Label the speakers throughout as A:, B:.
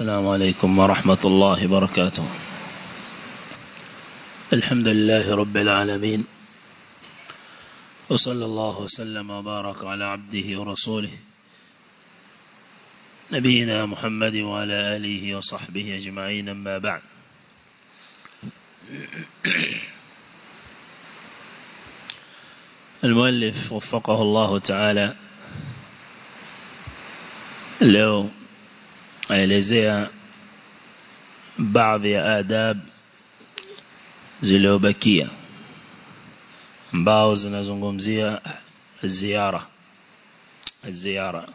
A: السلام عليكم ورحمة الله وبركاته. الحمد لله رب العالمين. وصلى الله وسلم وبارك على عبده ورسوله نبينا محمد وعلى آله وصحبه أجمعين. أما بعد. المؤلف وفقه الله تعالى leo aelezea baadhi ya adab zilizobakia ambao zinazungumzia ziara ziara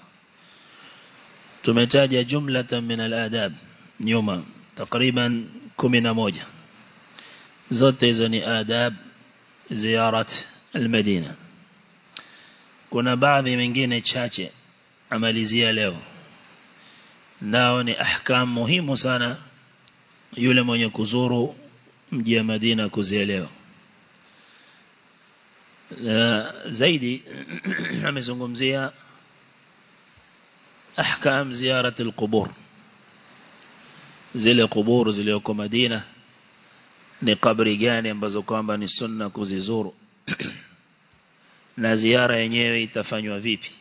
A: tumetaja jumlatan min al-adab nyuma takriban 11 zote hizo ni adab ziarat al-Madina kuna baadhi mengine chache amalizia leo nao ni ahkam muhimu sana yule mwenye kuzuru mji wa Madina kuzielewa. Zaidi amezungumzia ahkam ziyarat alqubur. Zile kuburu zilizoko Madina ni kabri gani ambazo kwamba ni sunna kuzizuru? Na ziara yenyewe itafanywa vipi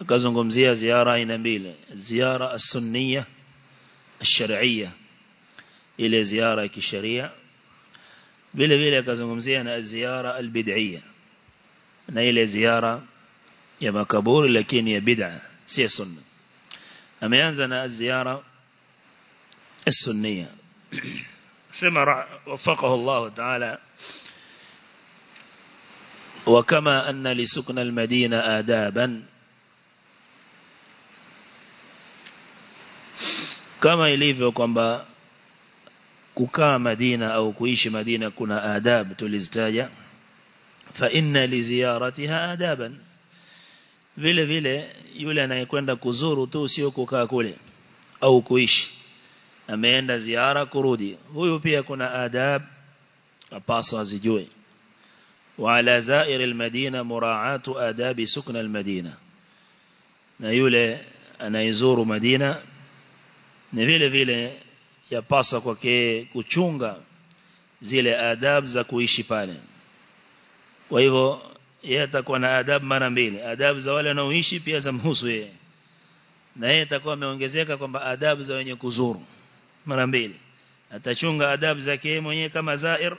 A: akazungumzia زيا زيارة mbili. Ziara as-sunniyah الشرعية إلى زيارة كشريعة بلا بلا كزمزينا الزيارة البدعية أنا إلى زيارة يا مكبور لكن يا بدعة سي سنة أما ينزل الزيارة السنية سمع وفقه الله تعالى وكما أن لسكن المدينة آدابا kama ilivyo kwamba kukaa Madina au kuishi Madina kuna adab tulizitaja fa inna li ziyaratiha adaban vile vile yule anayekwenda kuzuru tu sio kukaa kule au kuishi ameenda ziara kurudi huyu pia kuna adab apaswa azijue وعلى زائر المدينة مراعاة آداب سكن المدينة na yule anayezuru Madina ni vile vile yapaswa kwake kuchunga zile adab za kuishi pale kwa hivyo yeye atakuwa na adab mara mbili adab za wale wanaoishi pia za mhusu yeye na yeye atakuwa ameongezeka kwamba adab za wenye kuzuru mara mbili atachunga adab zake mwenyewe kama zair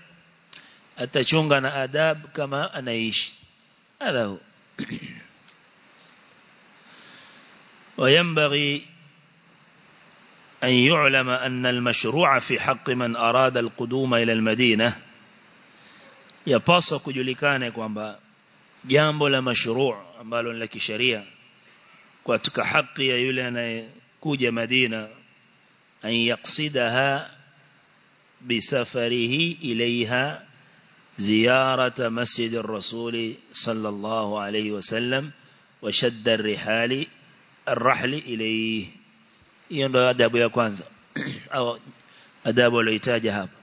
A: atachunga na adab kama anaishi hadha hu وينبغي أن يعلم أن المشروع في حق من أراد القدوم إلى المدينة. يباسك جلكانة قام جنب ولا مشروع مال لك شريعة. قاتك حق يا يلنا كوج مدينة. أن يقصدها بسفره إليها زيارة مسجد الرسول صلى الله عليه وسلم وشد الرحال الرحل إليه. Hiyo ndo adabu ya kwanza. Au adabu aliyoitaja hapa.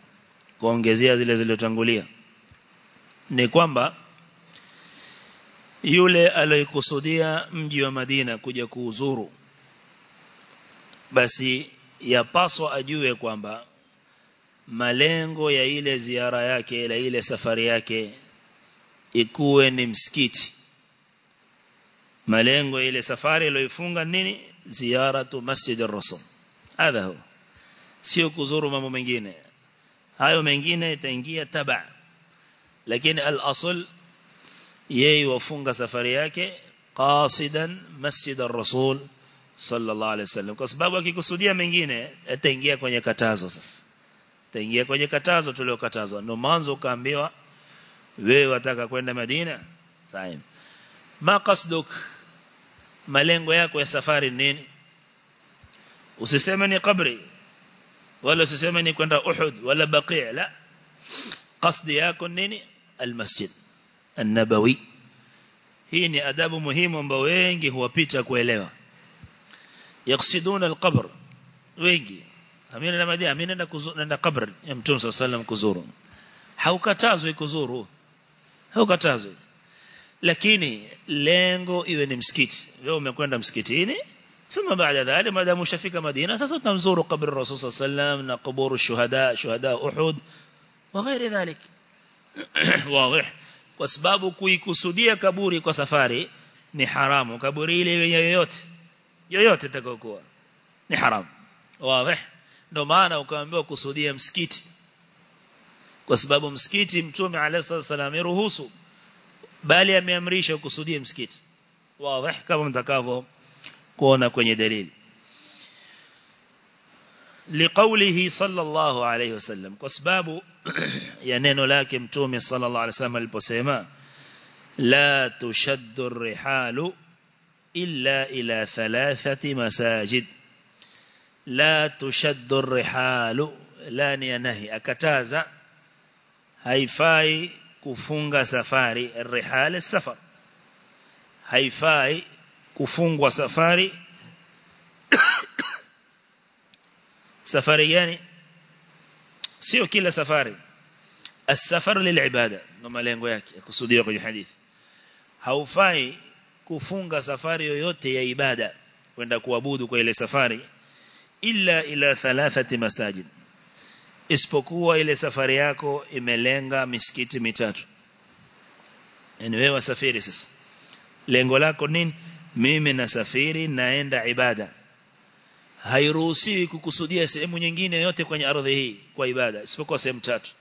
A: Kuongezea zile zilizotangulia. Ni kwamba yule aliyokusudia mji wa Madina kuja kuuzuru basi yapaswa ajue kwamba malengo ya ile ziara yake ila ile safari yake ikuwe ni msikiti. Malengo ya ile safari aliyofunga nini ziaratu masjid ar-rasul hadha huwa sio kuzuru mambo mengine hayo mengine itaingia taba lakini al-asl yeye wafunga safari yake qasidan masjid ar-rasul sallallahu alaihi wasallam kwa sababu akikusudia mengine ataingia kwenye katazo sasa ataingia kwenye katazo tuliokatazwa ndio mwanzo ukaambiwa wewe wataka kwenda Madina sahihi ma qasduk malengo yako ya safari nini? Usiseme ni kabri wala usiseme ni kwenda Uhud wala Baqi' la. Qasdi yako nini? Almasjid an-nabawi. Hii ni adabu muhimu ambao wengi huwapita kuelewa. Yaksiduna alqabr wengi. Amina na madia amina na kuzuru na kabr ya mtume sallallahu alayhi wasallam kuzuru. Haukatazwi kuzuru. Haukatazwi. Lakini lengo iwe ni msikiti wewe umekwenda msikitini ثم بعد ذلك ما دام شفيك مدينة سوف نزور قبر الرسول صلى الله عليه وسلم قبور الشهداء شهداء ذلك واضح kwa sababu kuikusudia kaburi kwa safari ni haramu kaburi ile yoyote yoyote itakayokuwa ni haramu wazi ndio maana ukaambiwa kusudia msikiti kwa sababu msikiti mtume alayhi wasallam ruhusu bali ameamrisha kusudie msikiti wazi kama mtakavyo kuona kwenye dalili لقوله صلى الله عليه وسلم كسباب يا neno lake mtume صلى الله عليه وسلم aliposema لا تشد الرحال إلا إلى ثلاثة مساجد لا تشد الرحال لا نهي akataza haifai kufunga safari الرحال السفر haifai kufungwa safari safari gani sio kila safari السفر للعبادة ndo malengo yake kusudiwa kwenye hadithi haufai kufunga safari yoyote ya ibada kwenda kuabudu kwa ile safari illa ila thalathati masajid isipokuwa ile safari yako imelenga misikiti mitatu yani wewe wasafiri sasa lengo lako nini mimi nasafiri naenda ibada hairuhusiwi kukusudia sehemu nyingine yote kwenye ardhi hii kwa ibada isipokuwa sehemu tatu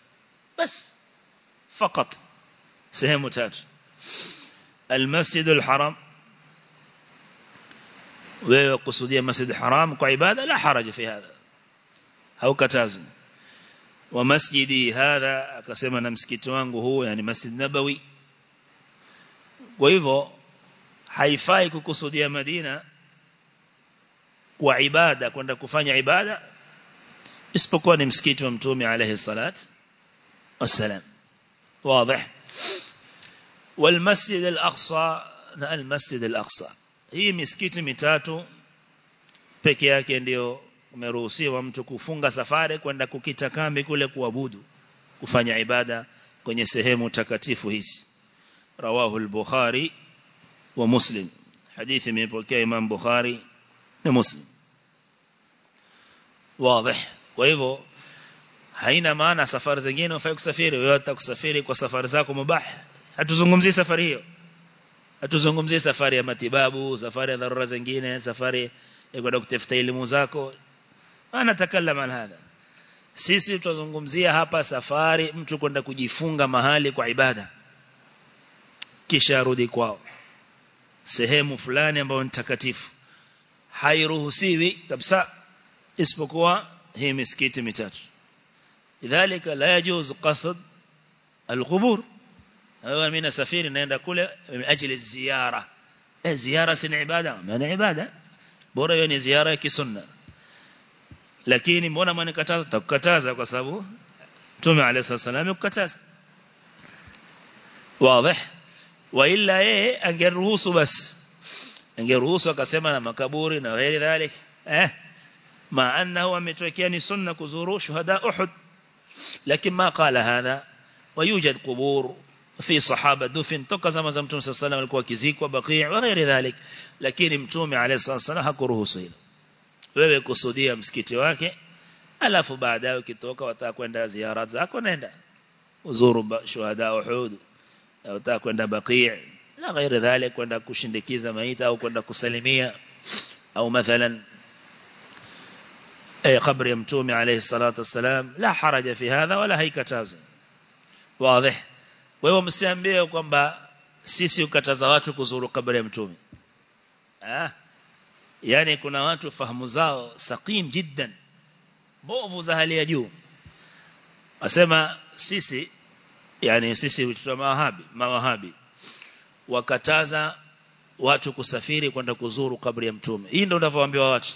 A: bas fakat sehemu tatu المسجد الحرام wewe kusudia masjid haram kwa ibada la haraja fi hadha haukatazi wa masjidi hadha akasema na msikiti wangu huu yani masjid nabawi kwa hivyo haifai kukusudia Madina kwa ibada kwenda kufanya ibada isipokuwa ni msikiti wa mtume alayhi salat wassalam واضح والمسجد الأقصى المسجد الأقصى hii misikiti mitatu peke yake ndio umeruhusiwa mtu kufunga safari kwenda kukita kambi kule kuabudu kufanya ibada kwenye sehemu takatifu hizi. Rawahu al-bukhari wa muslim. Hadithi imepokea imam bukhari na muslim. Wazi. Kwa hivyo haina maana safari zingine ufai kusafiri wewe utakusafiri kwa safari zako mubah. Hatuzungumzii safari hiyo. Hatuzungumzii safari ya matibabu safari ya dharura zingine safari ya kwenda kutafuta elimu zako ana takallama hadha. Sisi tutazungumzia hapa safari mtu kwenda kujifunga mahali kwa ibada. Kisha arudi kwao. Sehemu fulani ambayo ni takatifu. Hairuhusiwi kabisa isipokuwa hii misikiti mitatu. Idhalika la yajuz qasd alqubur. Hawa mimi nasafiri naenda kule ajili ziara eh ziara si ibada. Maana ibada bora hiyo ni ziara ya kisunna lakini mbona mwanikataza takukataza kwa sababu Mtume عليه الصلاه amekukataza wazi wa illa yeye angeruhusu basi angeruhusu akasema na makaburi na ghairi dhalik eh ma annahu ametwekea ni sunna kuzuru shuhada uhud lakini ma qala hadha ويوجد قبور في صحابة دفن zama za Mtume صلى الله عليه وسلم baqi' wa ghairi dhalik lakini Mtume عليه الصلاه والسلام hakuruhusu hilo wewe kusudia msikiti wake alafu baadaye ukitoka wataka kwenda ziara zako nenda uzuru shuhada uhud au utaka kwenda baqi' la ghairi dhalik kwenda kushindikiza maita au kwenda kusalimia au mathalan أي قبر يمتومي عليه الصلاة والسلام لا حرج في هذا ولا هيكتاز واضح wewe msiambie kwamba sisi ukataza watu kuzuru kaburi ya mtume ah yani kuna watu fahamu zao saqim jiddan. Bovu za hali ya juu. Asema sisi yani sisi watu mawahabi mawahabi. Wakataza watu kusafiri kwenda kuzuru kabri ya mtume. Hii ndio unavyoambiwa watu.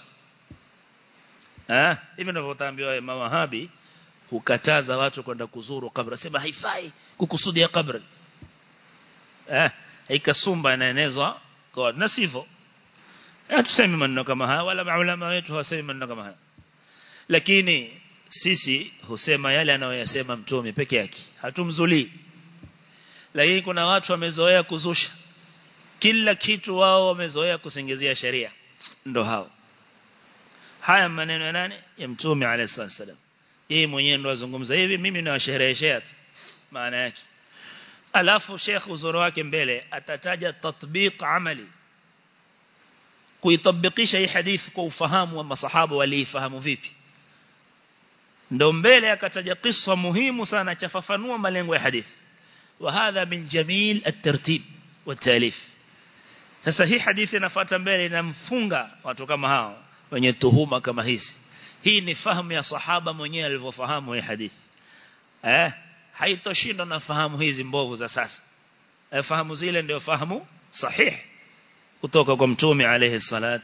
A: Eh hivi ndivyo utaambiwa mawahabi hukataza watu kwenda kuzuru kabri. Asema haifai kukusudia kabri. Eh ikasumba inaenezwa kwa na hatusemi maneno kama haya wala maulama wetu hawasemi maneno kama haya. Lakini sisi husema yale anayoyasema mtume peke yake. Hatumzulii. Lakini kuna watu wamezoea kuzusha. Kila kitu wao wamezoea kusingizia sheria. Ndo hao. Haya maneno ya nani? Ya mtume alayhi wasallam yeye mwenyewe ndo azungumza hivi mimi nawashereheshea maana yake. Alafu Sheikh uzoro wake mbele atataja tatbiq amali kuitabikisha hii hadithi kwa ufahamu wa masahaba waliifahamu vipi. Ndio mbele akataja kisa muhimu sana chafafanua malengo ya hadithi. Hadha min jamil at-tartib wat-talif sasa hii hadithi inafuata mbele inamfunga watu kama hao wenye tuhuma kama hizi. Hii ni fahamu ya sahaba mwenyewe alivyofahamu hii hadithi. Eh haitoshinda na fahamu hizi mbovu za sasa. Eh, fahamu zile ndio fahamu sahihi kutoka kwa mtume alayhi salat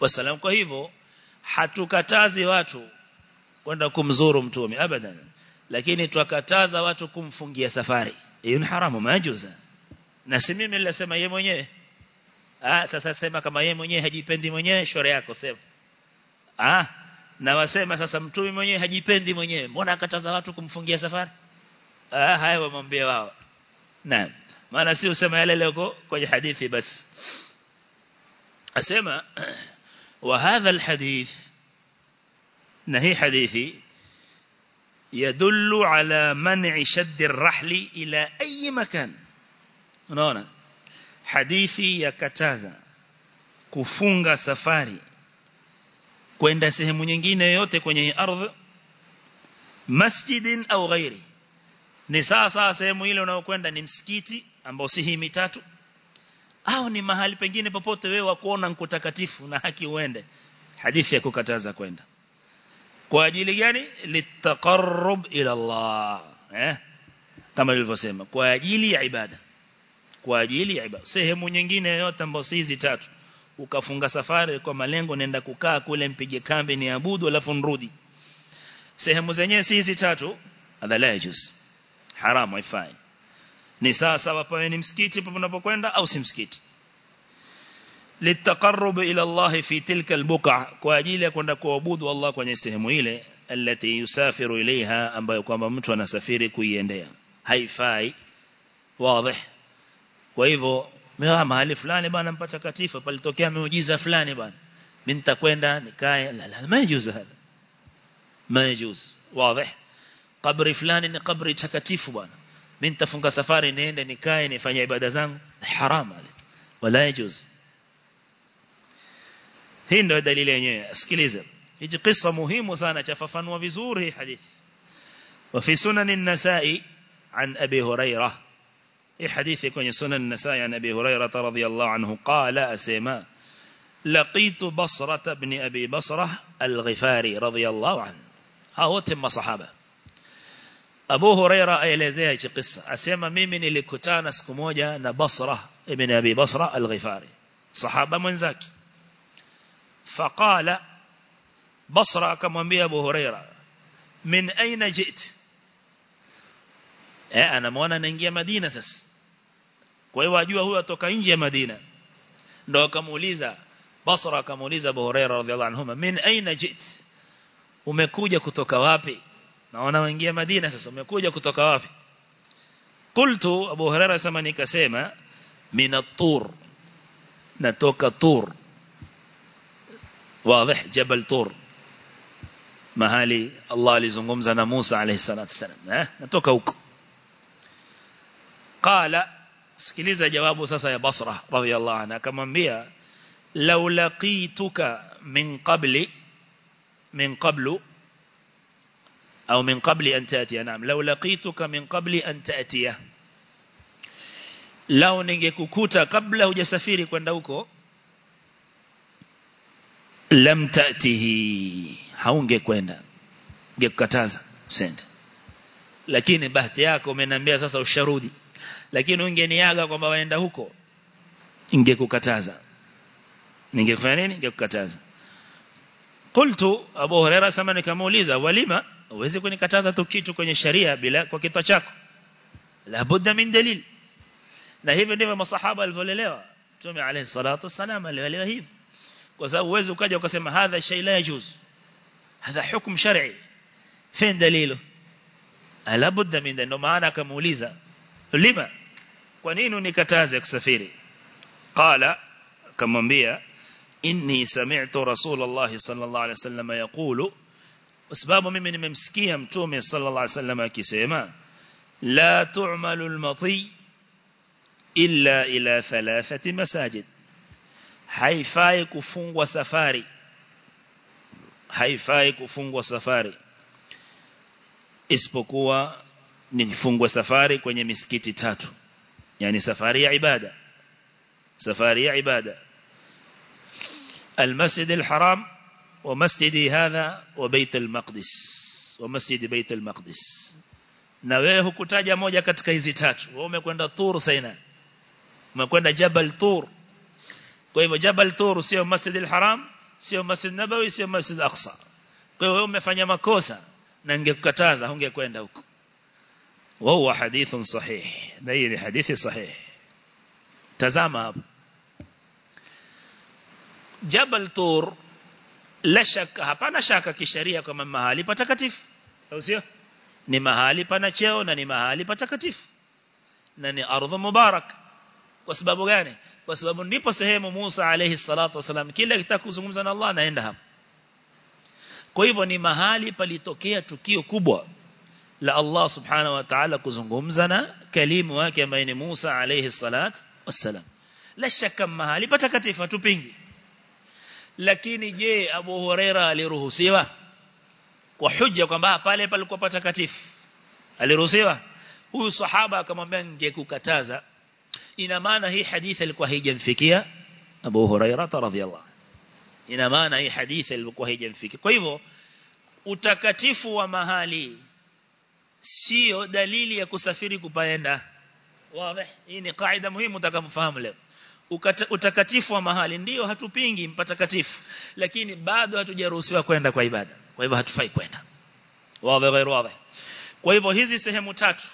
A: wasalam kwa hivyo hatukatazi watu kwenda kumzuru mtume abadan. Lakini twakataza watu kumfungia safari. Hiyo ni haramu majuza. Na si mimi nilisema yeye mwenyewe. Ah sasa sema kama yeye mwenyewe hajipendi mwenyewe shore yako sema. Ah na wasema sasa mtume mwenyewe hajipendi mwenyewe mbona akataza watu kumfungia safari? Ah haya wamwambie wao. Naam. Maana si usema yale leo kwenye hadithi basi asema wa hadha alhadith na hii hadithi يدل على منع شد الرحل إلى أي مكان unaona hadithi yakataza kufunga safari kwenda sehemu nyingine yote kwenye ardhi masjidin au ghairi ni sawa sawa sehemu ile unayokwenda ni msikiti ambao si hii mitatu au ni mahali pengine popote wewe wakuona mkutakatifu na haki uende? Hadithi ya kukataza kwenda. Kwa ajili gani? Litaqarrub ila Allah. Eh? Kama nilivyosema kwa ajili ya ibada. Kwa ajili ya ibada. Sehemu nyingine yote ambayo si hizi tatu. Ukafunga safari kwa malengo nenda kukaa kule mpige kambi ni abudu alafu nrudi. Sehemu zenyewe si hizi tatu. Yajuz. Haramu haifai ni sawa sawa pawe ni msikiti papo unapokwenda au si msikiti للتقرب إلى الله في تلك البقع كواجيل يكون كوابود الله kwenye sehemu ile التي يسافر إليها ambayo kwamba mtu anasafiri kuiendea haifai wazi kwa hivyo mimi mahali fulani bwana mpata katifa palitokea miujiza fulani bwana mimi nitakwenda nikae la la majuz hapa majuz wazi kabri fulani ni kabri takatifu bwana mimi nitafunga safari niende nikae nifanye ibada zangu haram wala yajuz hii ndio dalili yenyewe sikiliza hiji kisa muhimu sana chafafanua vizuri hadithi وفي سنن النساء عن أبي هريرة في حديث يكون سنن النساء عن أبي هريرة رضي الله عنه قال أسيما لقيت بصرة بن أبي بصرة الغفاري رضي الله عنه هاو تم صحابة أبو هريرة أيلزيه قصة أسيما ميمن لكتان سكموجة نبصرة ابن أبي بصرة الغفاري صحابة من ذاك فقال بصرة كما أبو هريرة من أين جئت eh anamuona anaingia Madina sasa kwa hiyo ajua huyo atoka nje ya Madina ndio akamuuliza Basra akamuuliza Abu Hurairah radhiallahu anhu min aina jit umekuja kutoka wapi naona waingia Madina sasa umekuja kutoka wapi qultu Abu Hurairah sema nikasema min at-tur natoka tur واضح جبل طور mahali Allah alizungumza na Musa alayhi salatu wasalam eh natoka huko qala sikiliza jawabu sasa ya Basra radhiyallahu anha akamwambia law laqituka min qabli min qablu au min qabli an taatiya naam. Law laqituka min qabli an taatiya law ningekukuta kabla hujasafiri kwenda huko lam taatihi haungekwenda. Ngekukataza usende lakini bahati yako umeniambia sasa usharudi. Lakini ungeniaga kwamba waenda huko ingekukataza. Ningekufanya nini? Ningekukataza qultu abu huraira sama nikamuuliza walima uweze kunikataza tu kitu kwenye sharia bila kwa kitwa chako. La budda min dalil. Na hivyo ndivyo masahaba walivyolelewa. Mtume alayhi salatu wasalam alielewa hivyo. Kwa sababu uweze ukaja ukasema hadha shay la yajuz. Hadha hukum shar'i. Fin dalilu. La min dalil. Maana akamuuliza lima? Kwa nini unikataze kusafiri? Qala kamwambia inni sami'tu rasulullah sallallahu alayhi wasallam yaqulu sababu mimi nimemsikia mtume sallallahu alaihi wasallam akisema la tu'malu al-mati illa ila thalathati masajid haifai kufungwa safari haifai kufungwa safari isipokuwa ni kufungwa safari kwenye misikiti tatu yani safari ya ibada safari ya ibada المسجد الحرام ومسجدي هذا وبيت المقدس ومسجد بيت المقدس na wewe hukutaja moja katika hizi tatu wewe umekwenda Tur Saina umekwenda Jabal Tur kwa hivyo Jabal Tur sio Masjid al-Haram sio Masjid Nabawi sio Masjid Aqsa kwa hiyo wewe umefanya makosa na ningekukataza ungekwenda huko وهو حديث صحيح نيل حديث صحيح تزامى جبل طور la shaka hapana shaka kisheria kama mahali patakatifu au sio? Ni mahali pana cheo na ni mahali patakatifu. Na ni ardhi mubarak. Kwa sababu gani? Kwa sababu ndipo sehemu Musa alayhi salatu wasalam kila kitakuzungumza na Allah naenda hapo. Kwa hivyo ni mahali palitokea tukio kubwa la Allah subhanahu wa ta'ala kuzungumza na kalimu wake ambaye ni Musa alayhi salatu wasalam. La shaka mahali patakatifu tupingi lakini je Abu Huraira aliruhusiwa? Kwa hujja kwamba pale palikuwa patakatifu. Aliruhusiwa? Huyu sahaba akamwambia ningekukataza ina maana hii hadithi ilikuwa haijamfikia Abu Huraira radhiyallahu ina maana hii hadithi ilikuwa haijamfikia. Kwa hivyo utakatifu wa mahali sio dalili ya kusafiri kupaenda. Wazi. Hii ni kaida muhimu utakamfahamu leo utakatifu wa mahali. Ndio hatupingi mpatakatifu lakini bado hatujaruhusiwa kwenda kwa ibada. Kwa hivyo hatufai kwenda. Wazi kwa hivyo hizi sehemu tatu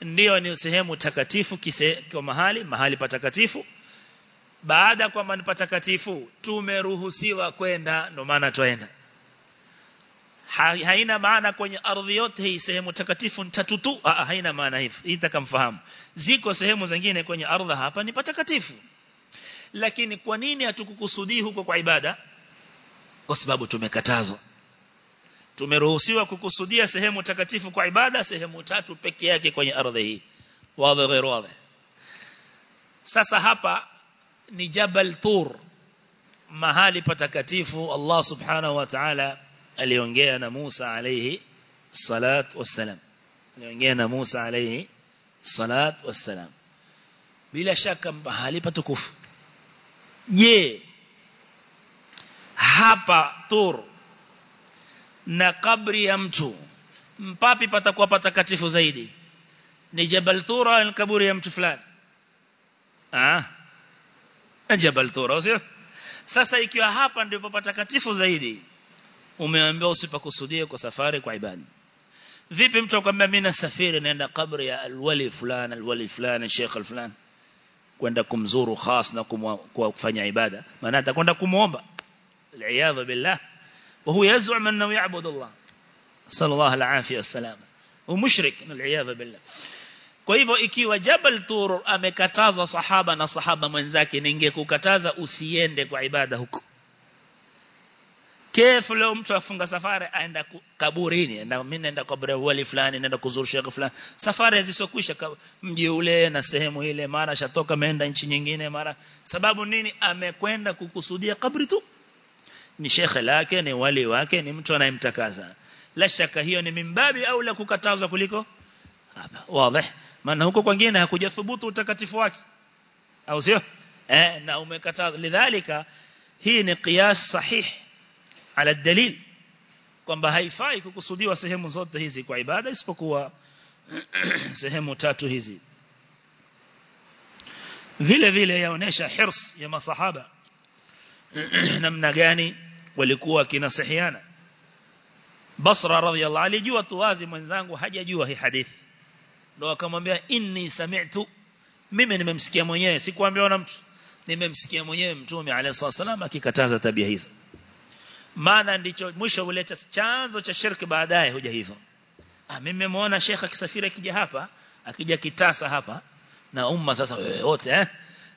A: ndio ni sehemu takatifu kise, kwa mahali mahali patakatifu. Baada kwamba ni patakatifu tumeruhusiwa kwenda ndio maana haina maana kwenye ardhi yote hii sehemu takatifu tatu tu haina maana hivyo hii takamfahamu ziko sehemu zingine kwenye ardhi hapa ni patakatifu. Lakini kwa nini hatukukusudii huko kwa ibada? Kwa sababu tumekatazwa. Tumeruhusiwa kukusudia sehemu takatifu kwa ibada sehemu tatu peke yake kwenye ardhi hii. Wadhi ghairu wazi. Sasa hapa ni Jabal Tur mahali patakatifu Allah subhanahu wa ta'ala aliongea na Musa alayhi salat wassalam. Aliongea na Musa alayhi salatu wassalam. Bila shaka mahali patukufu je hapa tur na kabri ya mtu mpapi patakuwa patakatifu zaidi? Ni Jabal Tura na kaburi ya mtu fulani? Ah Jabal Tura sio? Sasa ikiwa hapa ndipo patakatifu zaidi umeambiwa usipakusudia kwa safari kwa ibada. Vipi mtu akwambia mimi nasafiri naenda kabri ya alwali fulani alwali fulani sheikh fulani kwenda kumzuru khas na kufanya ibada. Maana atakwenda kumuomba. Aliyadha billah. Wa huwa yaz'um annahu ya'budu Allah. Sallallahu alayhi wasallam wa mushrik aliyadha billah. Kwa hivyo ikiwa Jabal Tur amekataza sahaba na sahaba mwenzake ningekukataza usiende kwa ibada huko. Kefu leo mtu afunga safari aenda kaburini. Na mimi naenda kaburi wali fulani naenda kuzuru shekhi fulani. Safari zisokwisha mji ule na sehemu ile mara shatoka ameenda nchi nyingine mara sababu nini? Amekwenda kukusudia kaburi tu. Ni shekhe lake ni wali wake ni mtu anayemtakaza. La shaka hiyo ni mimbabi au la kukatazwa kuliko? Hapa wazi. Maana huko kwingine hakujathubutu utakatifu wake. Au sio? Eh na umekataza. Lidhalika hii ni qiyas sahih ala dalil kwamba haifai kukusudiwa sehemu zote hizi kwa ibada isipokuwa sehemu tatu hizi. Vile vile yaonesha hirs ya masahaba namna gani walikuwa kinasihiana Basra radhiyallahu alijua tu wazi mwenzangu hajajua hii hadithi. Ndo akamwambia inni sami'tu mimi nimemsikia mwenyewe. Sikuambiwa na mtu. Nimemsikia mwenyewe mtume alayhi wasallam akikataza tabia hizo maana ndicho mwisho huleta chanzo cha shirki baadaye huja hivyo. Ah mimi nimeona shekha kisafiri akija hapa akija kitasa hapa na umma sasa wote eh?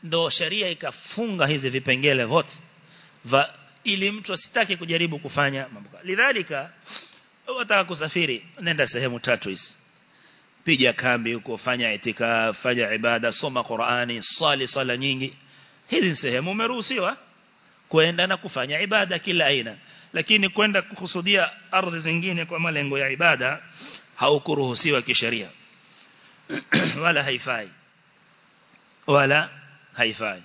A: Ndo sharia ikafunga hizi vipengele vote va ili mtu asitaki kujaribu kufanya mambo lidhalika wataka kusafiri nenda sehemu tatu hizi. Piga kambi huko fanya itikaf fanya ibada soma Qur'ani sali sala nyingi. Hizi sehemu umeruhusiwa kwenda na kufanya ibada kila aina. Lakini kwenda kukusudia ardhi zingine kwa malengo ya ibada haukuruhusiwa kisheria. Wala haifai. Wala haifai.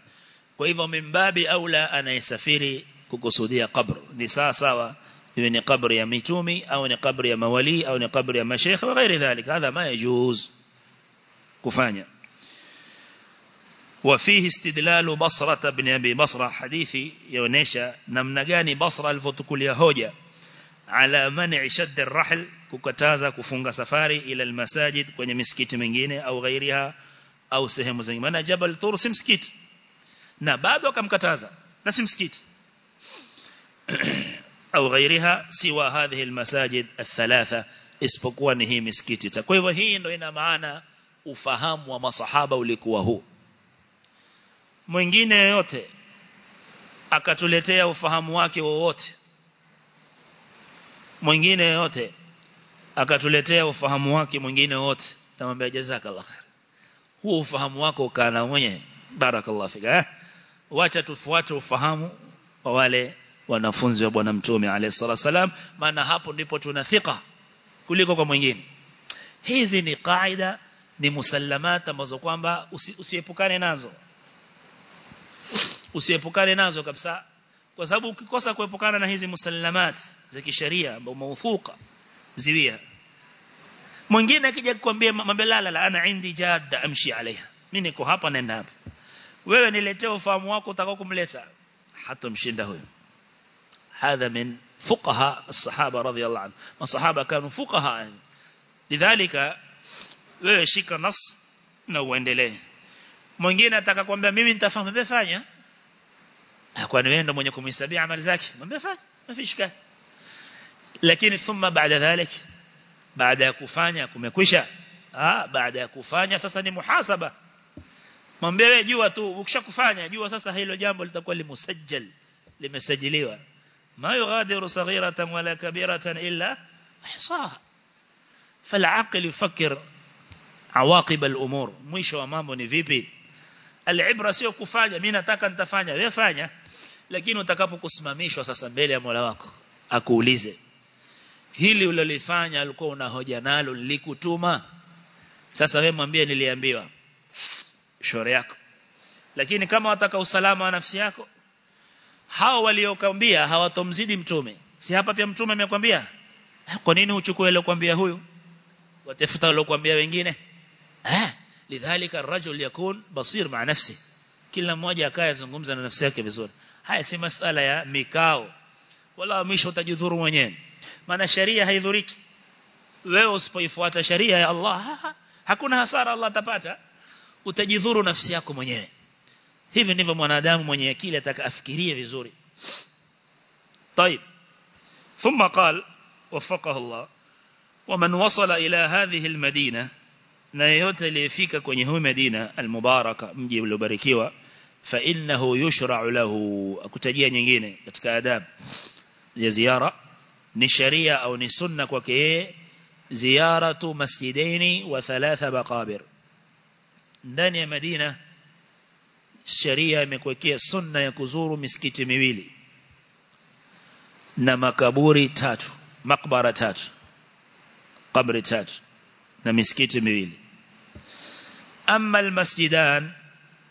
A: Kwa hivyo mimbabi aula anayesafiri kukusudia kabr ni sawa sawa iwe ni kabri ya mitumi au ni kabri ya mawali au ni kabri ya mashekhe wa ghairi dhalika. Hadha ma yajuz kufanya وفيه استدلال بصرة بن أبي بصرة حديثي يونيشا نمنغاني بصرة الفتكوليا هوجة على منع شد الرحل ككتازا كفunga safari إلى المساجد kwenye misikiti mingine au ghairiha au sehemu zingine maana Jabal Tur si msikiti na bado akamkataza na si msikiti au ghairiha siwa hadhihi almasajid athalatha isipokuwa ni hii misikiti kwa hivyo hii ndio ina maana ufahamu wa masahaba ulikuwa huu mwingine yote akatuletea ufahamu wake wowote mwingine yote akatuletea ufahamu wake mwingine wote tamwambia jazakallah khair. Huo ufahamu wako ukana mwenye barakallahu fika eh? wacha tufuate ufahamu wa wale wanafunzi wa bwana mtume alayhi salatu wasalam maana hapo ndipo tuna tunathika kuliko kwa mwingine. Hizi ni kaida ni musallamata ambazo kwamba usiepukane nazo usiepukane nazo kabisa kwa sababu ukikosa kuepukana na hizi musallamat za kisheria ambao mauthuka ziwia mwingine akija kukwambia mambelala la ana indi jadda amshi alaiha mimi niko hapa naenda hapa wewe niletee ufahamu wako utakao kumleta hata mshinda huyo هذا من فقهاء الصحابة رضي الله عنهم الصحابة كانوا فقهاء لذلك wewe shika nas na uendelee Mwingine ataka kwambia mimi nitafahamu mbefanya kwani wewe ndo mwenye kumhesabia amali zake mwambie fanya mafishika lakini thumma baada dhalik baada ya kufanya kumekwisha ah baada ya kufanya sasa ni muhasaba mwambie wewe jua tu ukishakufanya jua sasa hilo jambo litakuwa limusajjal limesajiliwa ما يغادر صغيرة ولا كبيرة إلا إحصاها فالعقل يفكر عواقب الأمور mwisho wa mambo ni vipi alibra sio kufanya mimi nataka nitafanya. Wewe fanya lakini utakapokusimamishwa sasa mbele ya Mola wako akuulize hili ulilofanya alikuwa una hoja nalo nilikutuma sasa wewe mwambie niliambiwa shauri yako. Lakini kama wataka usalama wa nafsi yako hao waliokuambia hawatomzidi mtume. Si hapa pia mtume amekwambia kwa nini uchukue ile kwambia huyu? Watafuta waliokuambia wengine. Eh لذلك الرجل يكون بصير مع نفسه. كل مواجه كاية زنقمزنا نفسك بزور هاي سي مسألة يا ميكاو. ولا مش تجذور وينين ما نشريه هاي ذوريك. ويوس بيفوات شريه يا الله. hakuna hasara Allah atapata utajidhuru nafsi yako mwenyewe hivi ndivyo mwanadamu mwenye akili atakafikiria vizuri طيب. ثم قال وفقه الله ومن وصل إلى هذه المدينة na yeyote aliyefika kwenye huu Medina almubaraka mji uliobarikiwa fa innahu yushra'u lahu akutajia nyingine katika adab. Ya ziara ni sharia au ni sunna kwake yeye ziyaratu masjidaini wa thalatha maqabir. Ndani ya Madina sharia imekuwekea sunna ya kuzuru misikiti miwili na makaburi tatu makbara tatu kabri tatu na misikiti miwili ama almasjidan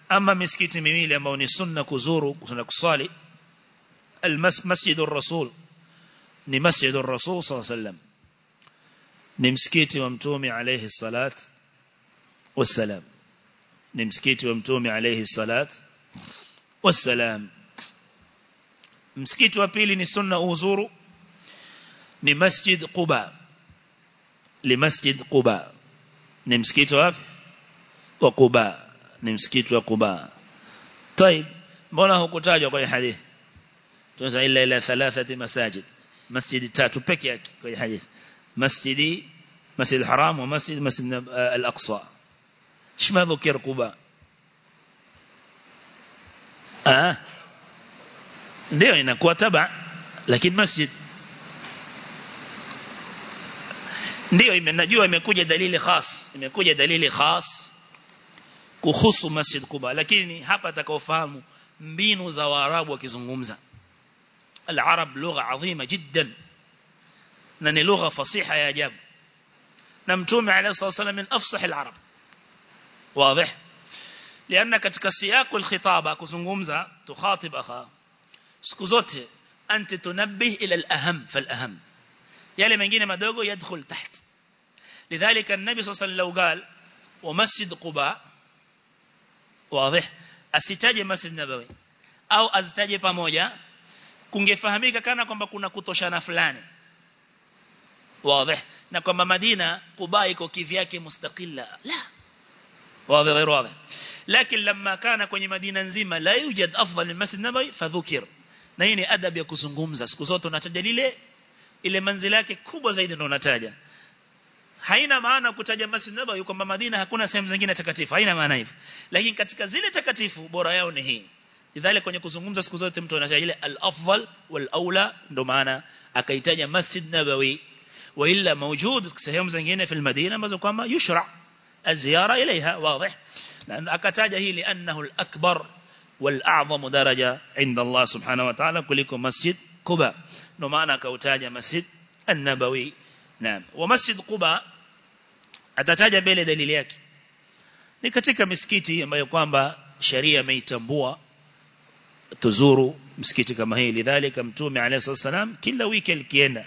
A: ama misikiti miwili ambao ni sunna kuzuru kuna kusali almasjid ar-rasul ni masjid ar-rasul sallallahu alayhi wasallam ni msikiti wa mtume alayhi salat wassalam ni msikiti wa mtume alayhi salat wassalam msikiti wa pili ni sunna uzuru ni masjid Quba لمسجد قباء. نمسكيت واف وقباء. نمسكيت وقباء. طيب ما له كتاج وقاي حديث؟ تونس إلا إلى ثلاثة مساجد. مسجد تاتو بكيك قاي حديث. مسجد مسجد الحرام ومسجد مسجد الأقصى. إيش ما ذكر قباء؟ آه. ديوينا كوا تبع لكن مسجد. ndio ime, najua imekuja dalili khas. Imekuja dalili khas kuhusu Masjid kubwa lakini hapa atakaofahamu mbinu za Waarabu wakizungumza. العرب لغة عظيمة جدا لأن لغة فصيحة يا جاب نمتومي عليه الصلاة والسلام من أفصح العرب واضح لأنك katika سياق الخطابة كزنغمزة تخاطب أخا سكوزوته أنت تنبه إلى الأهم فالأهم yale mengine madogo yadkhul taht lidhalika an-nabi sallallahu قال ومسجد قباء واضح asitaje masjid nabawi au azitaje pamoja kungefahamika kana kwamba kuna kutoshana fulani واضح na kwamba Madina Quba iko kivyake mustaqilla la واضح غير واضح لكن لما كان kwenye Madina nzima la yujad afdal min masjid nabawi fadhukir na hii ni adab ya kuzungumza siku zote unataja lile ile manzila yake kubwa zaidi ndio unataja haina maana kutaja Masjid Nabawi kwamba Madina hakuna sehemu zingine takatifu haina maana hivyo lakini katika zile takatifu bora yao ni hii lidhali kwenye kuzungumza siku zote mtu anataja ile al-afdal wal-aula ndio maana akaitaja Masjid Nabawi wa illa mawjud sehemu zingine fil Madina ambazo kwamba yushra الزيارة إليها واضح لأن أكتاج هي لأنه الأكبر والأعظم درجة عند الله سبحانه وتعالى كلكم مسجد قباء نمانا كوتاج مسجد النبوي نعم ومسجد قباء atataja mbele dalili yake ni katika misikiti ambayo kwamba sharia imeitambua tuzuru msikiti kama hii lidhalika mtume alayhi salam kila wiki alikienda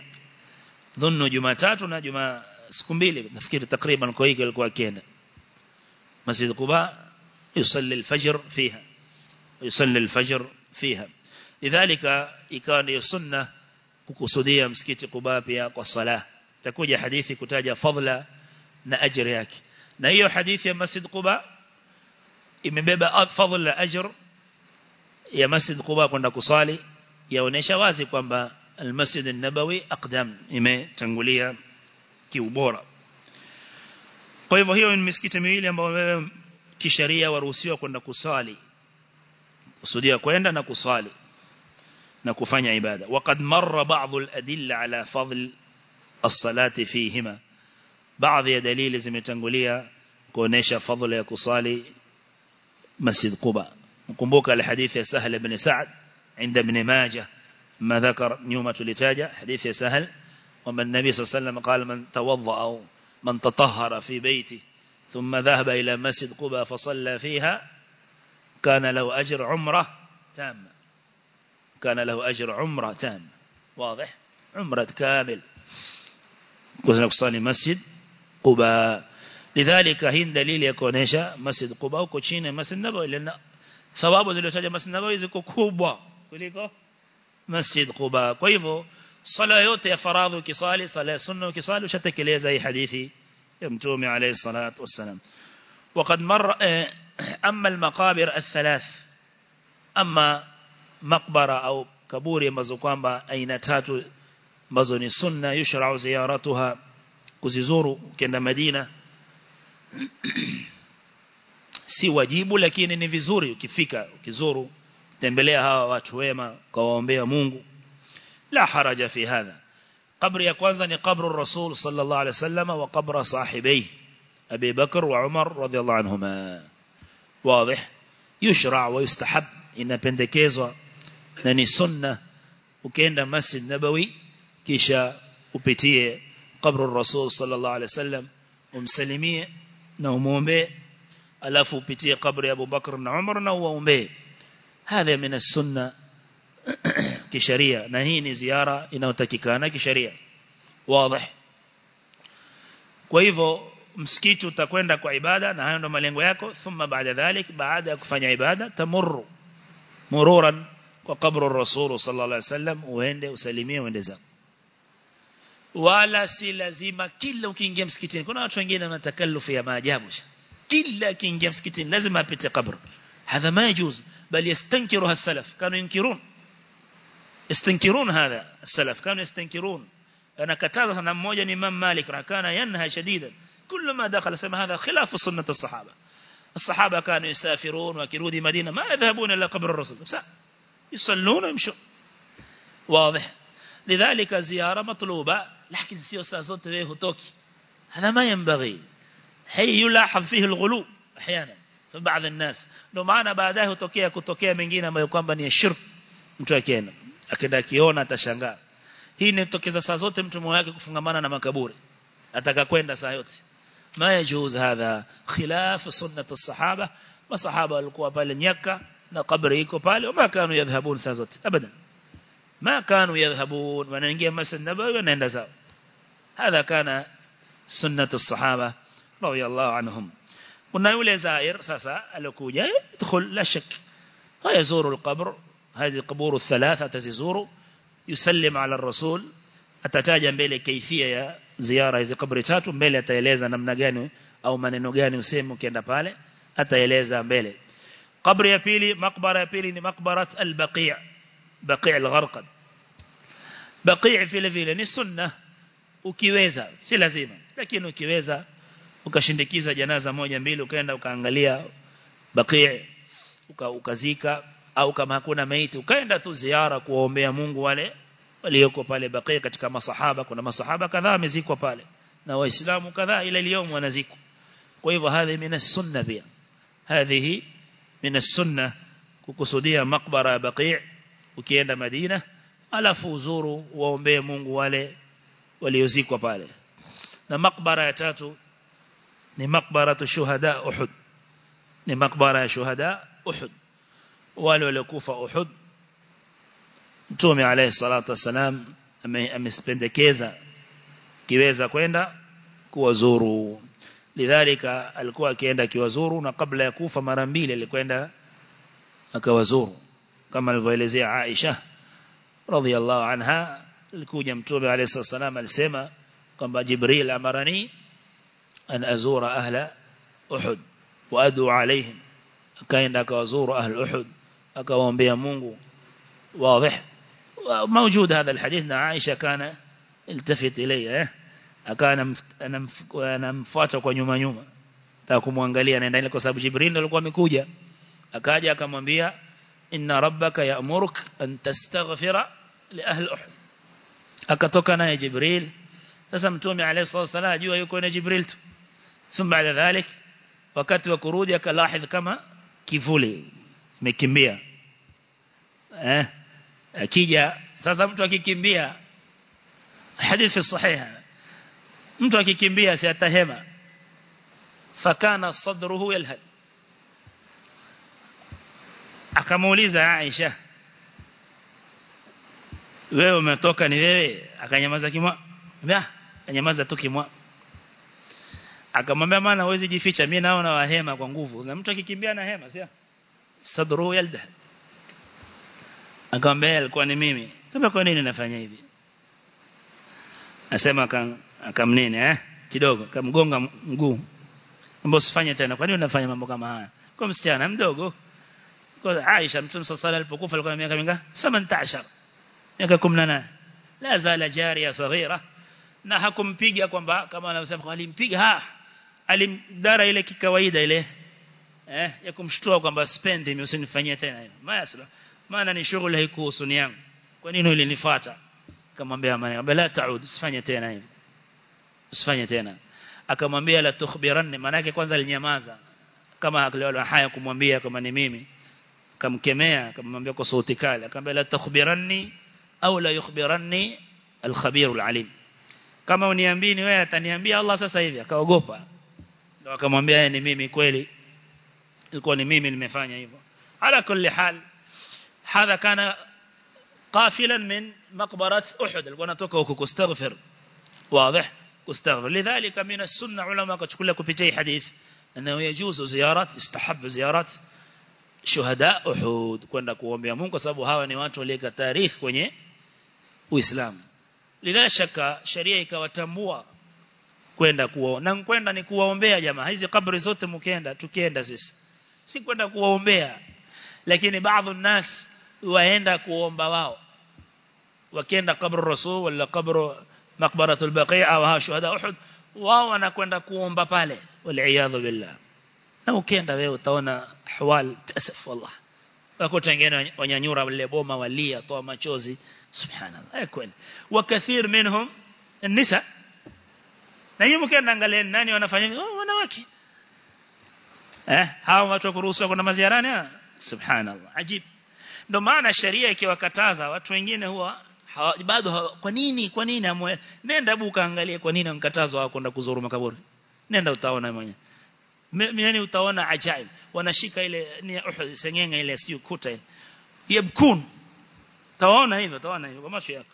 A: dhunnu jumatatu na juma siku mbili nafikiri takriban kwa wiki alikuwa akienda masjid quba yusalli al-fajr fiha yusalli al-fajr fiha lidhalika ikawa ndio sunna kukusudia msikiti quba pia kwa sala takuja hadithi kutaja fadla na ajri yake. Na hiyo hadithi ya Masjid Quba imebeba fadhila la ajr ya Masjid Quba kwenda kusali yaonesha wazi kwamba al-Masjid an-Nabawi aqdam imetangulia kiubora. Kwa hivyo hiyo ni misikiti miwili ambayo kisheria waruhusiwa kwenda kusali. Kwenda na kusali na kufanya ibada waqad marra ba'd al-adilla ala fadl as-salati fihima baadhi ya dalili zimetangulia kuonesha fadhila ya kusali Masjid Quba mkumbuka alhadithi ya Sahal ibn Sa'd عند ابن ماجه ما ذكر يوم تلتاجة حديث يا سهل وما النبي صلى الله عليه وسلم قال من توضأ أو من تطهر في بيته ثم ذهب إلى مسجد قبى فصلى فيها كان له أجر عمره تام كان له أجر عمرة تام واضح؟ عمرة كامل. قلنا قصاني مسجد قباء. لذلك هين دليل يكون إيشا مسجد قباء. وكوشين مسجد نبوي. لأن ثوابه زي اللي تجا مسجد نبوي زي كوبا. كليكو مسجد قباء. كويفو؟ صلاة يوت يا فراضو كصالي صلاة سنة كصالي وشتك لي زي حديثي يمتومي عليه الصلاة والسلام. وقد مر آه، أما المقابر الثلاث. أما makbara au kaburi ambazo kwamba aina tatu ambazo ni sunna yushra'u ziyaratuha kuzizuru ukienda Madina. Si wajibu lakini ni vizuri ukifika ukizuru tembelea hawa watu wema kwa Mungu. La haraja fi hadha. Kabri ya kwanza ni kabru rasul sallallahu alaihi wasallam wa kabra sahibi Abi Bakr wa Umar radhiallahu anhuma. Wazi yushra wa yustahab. Inapendekezwa na ni sunna ukienda Masjid Nabawi kisha upitie qabru rasul sallallahu alaihi wasallam umsalimie na umuombe alafu upitie kabri ya Abu Bakr na Umar na uombe hadha min as-sunna kisheria na hii ni ziara inayotakikana kisheria wazi kwa hivyo msikiti utakwenda kwa ibada na hayo ndo malengo yako thumma baada dhalik baada ya kufanya ibada tamurru mururan kwa kabru rasul sallallahu alaihi wasallam uende usalimie uende zako wala si lazima kila ukiingia msikitini kuna watu wengine wana takallufu ya maajabu kila akiingia msikitini lazima apite kabr hadha ma yajuz bal yastankiruha salaf kanu yunkirun yastankirun hadha salaf kanu yastankirun ana kataza sana mmoja ni Imam Malik kana yanha shadidan كل ما دخل سما هذا خلاف سنة الصحابة الصحابة كانوا يسافرون وكرودي مدينة ما يذهبون إلى قبر الرسول يصلون ويمشون. واضح. لذلك زيارة مطلوبة. لكن سيو سازوت فيه توكي. هذا ما ينبغي. حي يلاحظ فيه الغلو أحيانا في بعض الناس. لو معنا بعده توكي أكو توكي من جينا ما يقام بني الشر متوكينا أكيد أكيونا تشانغا. هي نتوكي سازوت متو مواك كفنغا مانا نما كبوري. أتاكا كوين سايوت ما يجوز هذا. خلاف سنة الصحابة. ما صحابة القوة بالنيكة na kabri iko pale wama kanu yadhhabun saa zote abadan ما كانوا يذهبون wanaingia masjid nabawi wanaenda zao كان سنة الصحابة رضي الله عنهم قلنا يولي زائر ساسا الكوجا يدخل لا شك ويزور القبر هذه القبور الثلاثة تزور يسلم على الرسول atataja mbele kaifia ya ziara hizi kaburi tatu mbele ataeleza namna gani au maneno gani useme ukienda pale ataeleza mbele kabri ya pili makbara ya pili ni makbarat al-baqi' baqi' al-gharqad. Baqi' vile vile ni sunna. Ukiweza si lazima. Lakini ukiweza ukashindikiza janaza moja au kama hakuna maiti ukaenda tu ziara kuombea Mungu wale walioko pale baqi' katika masahaba. Kuna masahaba kadhaa wamezikwa pale na waislamu kadhaa ila leo wanazikwa. Kwa hivyo hadhi min sunna pia. Hadhihi min sunna kukusudia makbara ya baqi' ukienda Madina alafu uzuru waombee Mungu wale waliozikwa pale. Na makbara ya tatu ni makbara shuhada Uhud. Ni makbara ya shuhada Uhud. Wale waliokufa Uhud Mtume alayhi salatu wasalam amespendekeza kiweza kwenda kuwazuru لذلك الكوا كيندا كيوزورو قبل يكوف مرمبيل اللي كيندا كيوزورو كما الفيلزي عائشة رضي الله عنها الكو جمتوب عليه الصلاة والسلام السيمة كما جبريل أمرني أن أزور أهل أحد وأدعو عليهم كيندا كيوزورو أهل أحد أكوان بيا مونغو واضح موجود هذا الحديث أن عائشة كان التفت إليه akana anamfuata kwa nyuma nyuma nataka kumwangalia anaenda ile kwa sababu Jibril alikuwa amekuja akaja akamwambia inna rabbaka ya'muruk an tastaghfira li ahli uhud akatoka naye Jibril sasa mtume alayhi salatu ajua yuko na Jibril tu thumma baada dhalik wakati wa kurudi akalahidh kama kivuli imekimbia eh akija sasa mtu akikimbia hadithi sahiha mtu akikimbia si atahema fakana sadruhu yalhad. Akamuuliza Aisha wewe umetoka ni wewe? Akanyamaza kimwa. Mbona akanyamaza tu kimwa. Akamwambia maana huwezi jificha mimi naona wahema kwa nguvu. Na mtu akikimbia na hema sio sadruhu yaldah akamwambia alikuwa ni mimi. Sema kwa nini nafanya hivi? Asema akamnene eh kidogo akamgonga mguu. Mbona usifanye tena. Kwa nini unafanya mambo kama haya? Kwa msichana mdogo. Kwa Aisha mtume sallallahu alipokufa alikuwa na miaka mingapi? 18 miaka 18 la zala jaria saghira. Na hakumpiga kwamba kama anavyosema alimpiga ha alimdara ile kikawaida ile eh ya kumshtua kwamba spend usinifanyie tena hiyo maana maana ni shughuli haikuhusu ni yangu. Kwa nini ulinifuata akamwambia maana la taud usifanye tena hivyo usifanye tena akamwambia la tukhbiranni maana yake kwanza alinyamaza kama aliona haya kumwambia kama ni mimi akamkemea akamwambia kwa sauti kali akamwambia la tukhbiranni au la yukhbiranni al-khabir al-alim kama uniambii ni wewe ataniambia Allah sasa hivi akaogopa ndio akamwambia ni mimi kweli ilikuwa ni mimi nimefanya hivyo ala kulli hal hadha kana قافلا من مقبرة أحد alikuwa anatoka huko kustaghfir واضح kustaghfir lidhalika min as-sunnah ulama wakachukulia kupitia hadith anao yajuzu ziyarat istahab ziyarat shuhada uhud kwenda kuombea Mungu kwa sababu hawa ni watu walieka tarehe kwenye Uislamu. Lila shaka sharia ikawatambua kwenda kuo na kwenda ni kuwaombea jamaa. Hizi kabri zote mkienda tukienda sisi si kwenda kuwaombea. Lakini baadhi nas waenda kuomba wao. Wakienda kabri rasul wala kabri maqbaratul baqi' au shuhada Uhud wao wanakwenda kuomba pale wal billah na ukienda wewe utaona hawal tasaf wallah wako tengene wanyanyura wale boma walia toa machozi subhanallah kweli wa kathir minhum النساء na hiyo mkienda angalia nani wanafanya oh wanawake eh hao watu wa kuruhusu kwenda maziarani ah subhanallah ajib ndio maana sheria ikiwakataza watu wengine huwa bado kwa nini kwa nini amwe nenda hebu kaangalie kwa nini mkatazwa kwenda kuzuru makaburi. Nenda utaona mwenyewe. Yani utaona ajaib. Wanashika ile ni uhud sengenga ile sio kuta ile yabkun taona hivyo taona hivyo kwa macho yako.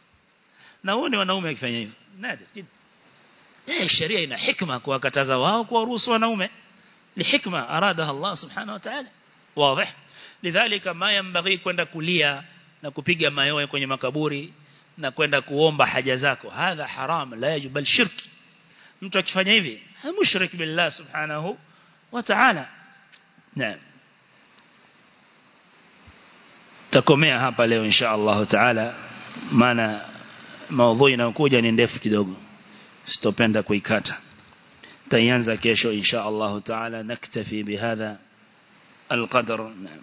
A: Na huo ni wanaume wakifanya hivyo. Nadir jid. Eh sheria ina hikma kuwakataza wao kuwaruhusu wanaume. Lihikma aradaha Allah subhanahu wa ta'ala. Wazi. Lidhalika ma yanbaghi kwenda kulia na kupiga mayowe kwenye makaburi na kwenda kuomba haja zako hadha haram la yajib bal shirk mtu akifanya hivi mushrik billah subhanahu wa ta'ala naam takomea hapa leo insha Allah taala maana maudhui inayokuja ni ndefu kidogo sitopenda kuikata taianza kesho insha Allah taala naktafi bihadha القدر نعم